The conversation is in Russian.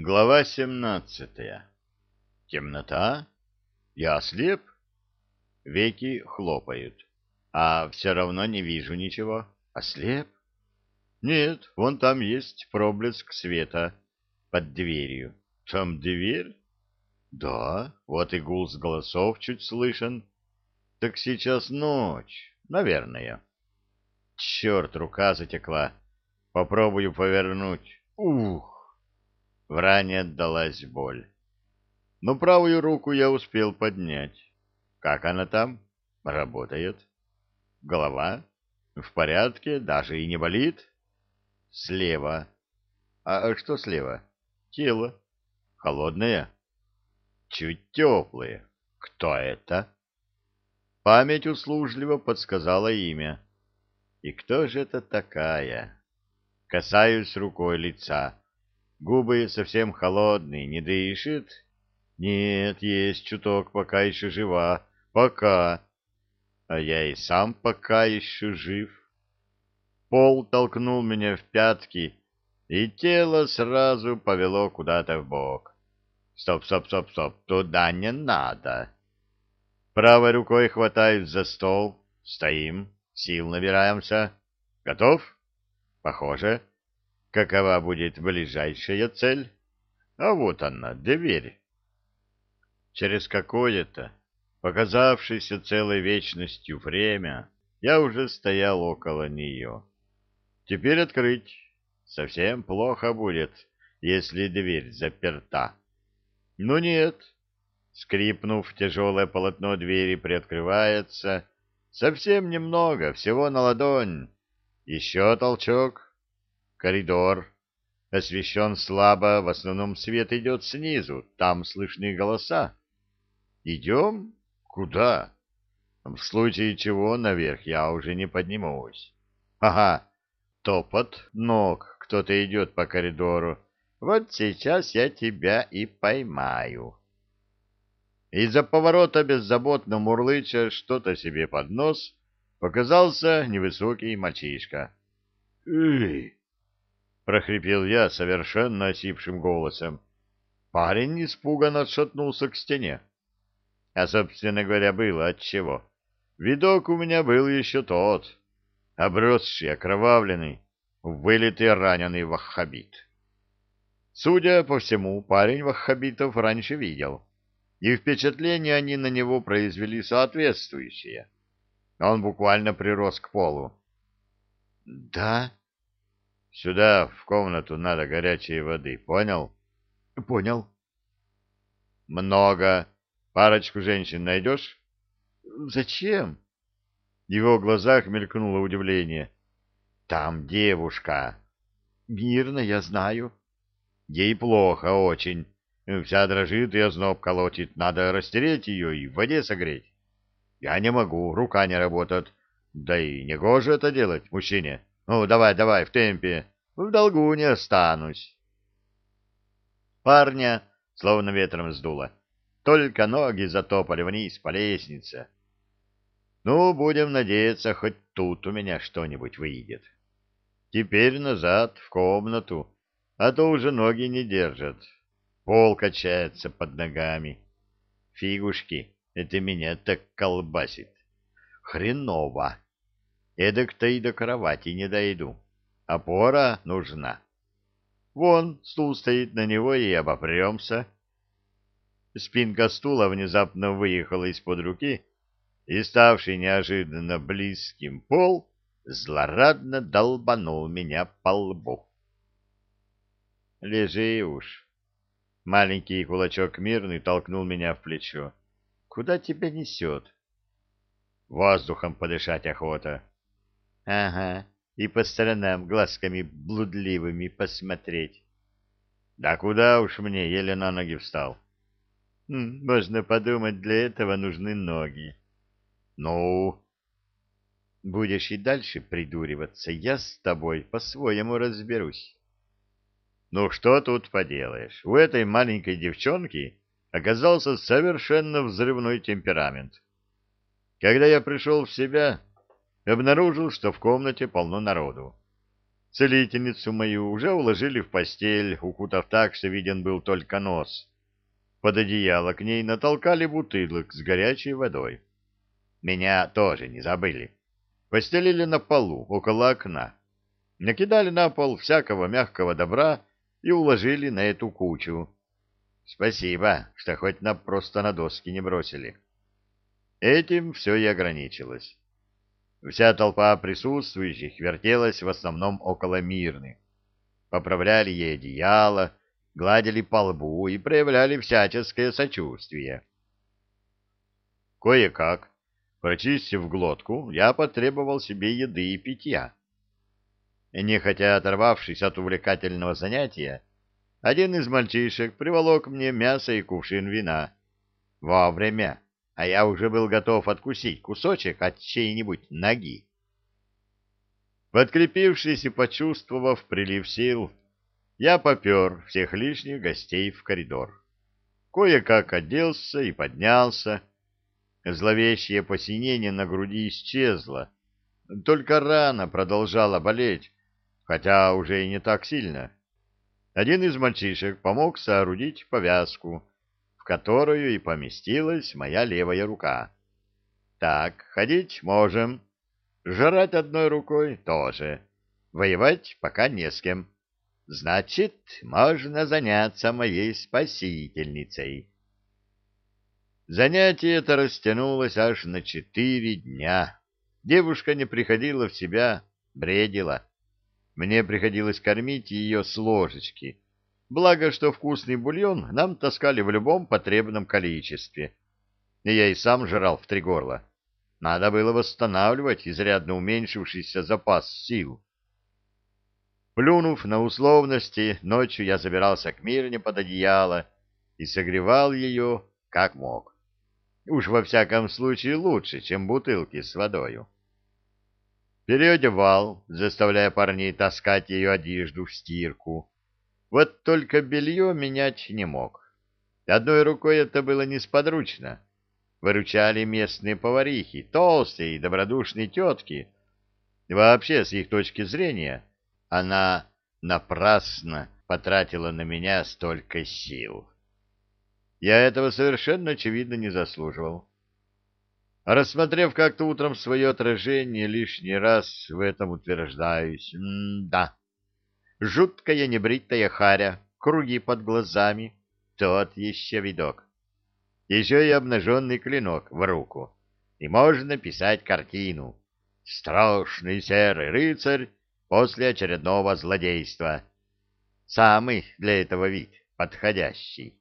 Глава семнадцатая. Темнота? Я ослеп? Веки хлопают. А все равно не вижу ничего. Ослеп? Нет, вон там есть проблеск света под дверью. Там дверь? Да, вот и гул с голосов чуть слышен. Так сейчас ночь, наверное. Черт, рука затекла. Попробую повернуть. Ух! В ране отдалась боль. Но правую руку я успел поднять. Как она там? Работает. Голова? В порядке, даже и не болит? Слева. А что слева? Тело. Холодное? Чуть теплое. Кто это? Память услужливо подсказала имя. И кто же это такая? Касаюсь рукой лица. Губы совсем холодные, не дышит? Нет, есть чуток, пока еще жива. Пока. А я и сам пока еще жив. Пол толкнул меня в пятки, и тело сразу повело куда-то в бок. Стоп, стоп, стоп, стоп, туда не надо. Правой рукой хватаюсь за стол. Стоим, сил набираемся. Готов? Похоже. Какова будет ближайшая цель? А вот она, дверь. Через какое-то, показавшееся целой вечностью время, я уже стоял около нее. Теперь открыть. Совсем плохо будет, если дверь заперта. Но нет. Скрипнув, тяжелое полотно двери приоткрывается. Совсем немного, всего на ладонь. Еще толчок Коридор освещен слабо, в основном свет идет снизу, там слышны голоса. Идем? Куда? В случае чего наверх я уже не поднимусь. Ага, топот ног, кто-то идет по коридору. Вот сейчас я тебя и поймаю. Из-за поворота беззаботно мурлыча что-то себе под нос показался невысокий мальчишка. «Эй!» Прохрипел я совершенно осипшим голосом. Парень испуганно отшатнулся к стене. А, собственно говоря, было отчего. Видок у меня был еще тот, обросший, окровавленный, вылитый раненый ваххабит. Судя по всему, парень ваххабитов раньше видел, и впечатление они на него произвели соответствующее. Он буквально прирос к полу. — Да, Сюда, в комнату, надо горячей воды. Понял? Понял. Много. Парочку женщин найдешь? Зачем? В его глазах мелькнуло удивление. Там девушка. Мирно, я знаю. Ей плохо очень. Вся дрожит и озноб колотит. Надо растереть ее и в воде согреть. Я не могу, рука не работает. Да и не гоже это делать мужчине. Ну, давай, давай, в темпе. В долгу не останусь. Парня словно ветром сдуло. Только ноги затопали вниз по лестнице. Ну, будем надеяться, хоть тут у меня что-нибудь выйдет. Теперь назад, в комнату, а то уже ноги не держат. Пол качается под ногами. Фигушки, это меня так колбасит. Хреново. Эдак-то и до кровати не дойду. Опора нужна. Вон стул стоит на него и обопремся. Спинка стула внезапно выехала из-под руки, и, ставший неожиданно близким пол, злорадно долбанул меня по лбу. «Лежи уж!» Маленький кулачок мирный толкнул меня в плечо. «Куда тебя несет?» «Воздухом подышать охота». Ага, и по сторонам глазками блудливыми посмотреть. Да куда уж мне, еле на ноги встал. Можно подумать, для этого нужны ноги. Ну, будешь и дальше придуриваться, я с тобой по-своему разберусь. Ну что тут поделаешь, у этой маленькой девчонки оказался совершенно взрывной темперамент. Когда я пришел в себя, обнаружил, что в комнате полно народу. Целительницу мою уже уложили в постель, укутав так, что виден был только нос. Под одеяло к ней натолкали бутылок с горячей водой. Меня тоже не забыли. Постелили на полу, около окна. Накидали на пол всякого мягкого добра и уложили на эту кучу. Спасибо, что хоть на просто на доски не бросили. Этим все и ограничилось. Вся толпа присутствующих вертелась в основном около Мирны. Поправляли ей одеяло, гладили по лбу и проявляли всяческое сочувствие. Кое-как, прочистив глотку, я потребовал себе еды и питья. Нехотя оторвавшись от увлекательного занятия, один из мальчишек приволок мне мясо и кувшин вина. Вовремя а я уже был готов откусить кусочек от чьей-нибудь ноги. Подкрепившись и почувствовав прилив сил, я попер всех лишних гостей в коридор. Кое-как оделся и поднялся. Зловещее посинение на груди исчезло. Только рана продолжала болеть, хотя уже и не так сильно. Один из мальчишек помог соорудить повязку, которую и поместилась моя левая рука. Так, ходить можем. Жрать одной рукой тоже. Воевать пока не с кем. Значит, можно заняться моей спасительницей. Занятие это растянулось аж на четыре дня. Девушка не приходила в себя, бредила. Мне приходилось кормить ее с ложечки — Благо, что вкусный бульон нам таскали в любом потребном количестве. И я и сам жрал в три горла. Надо было восстанавливать изрядно уменьшившийся запас сил. Плюнув на условности, ночью я забирался к Мирне под одеяло и согревал ее как мог. Уж во всяком случае лучше, чем бутылки с водою. Переодевал, заставляя парней таскать ее одежду в стирку, вот только белье менять не мог. Одной рукой это было несподручно. Выручали местные поварихи, толстые и добродушные тетки. Вообще, с их точки зрения, она напрасно потратила на меня столько сил. Я этого совершенно очевидно не заслуживал. Рассмотрев как-то утром свое отражение, лишний раз в этом утверждаюсь. М-да. Жуткая небритая харя, круги под глазами, тот еще видок. Еще и обнаженный клинок в руку. И можно писать картину. Страшный серый рыцарь после очередного злодейства. Самый для этого вид подходящий.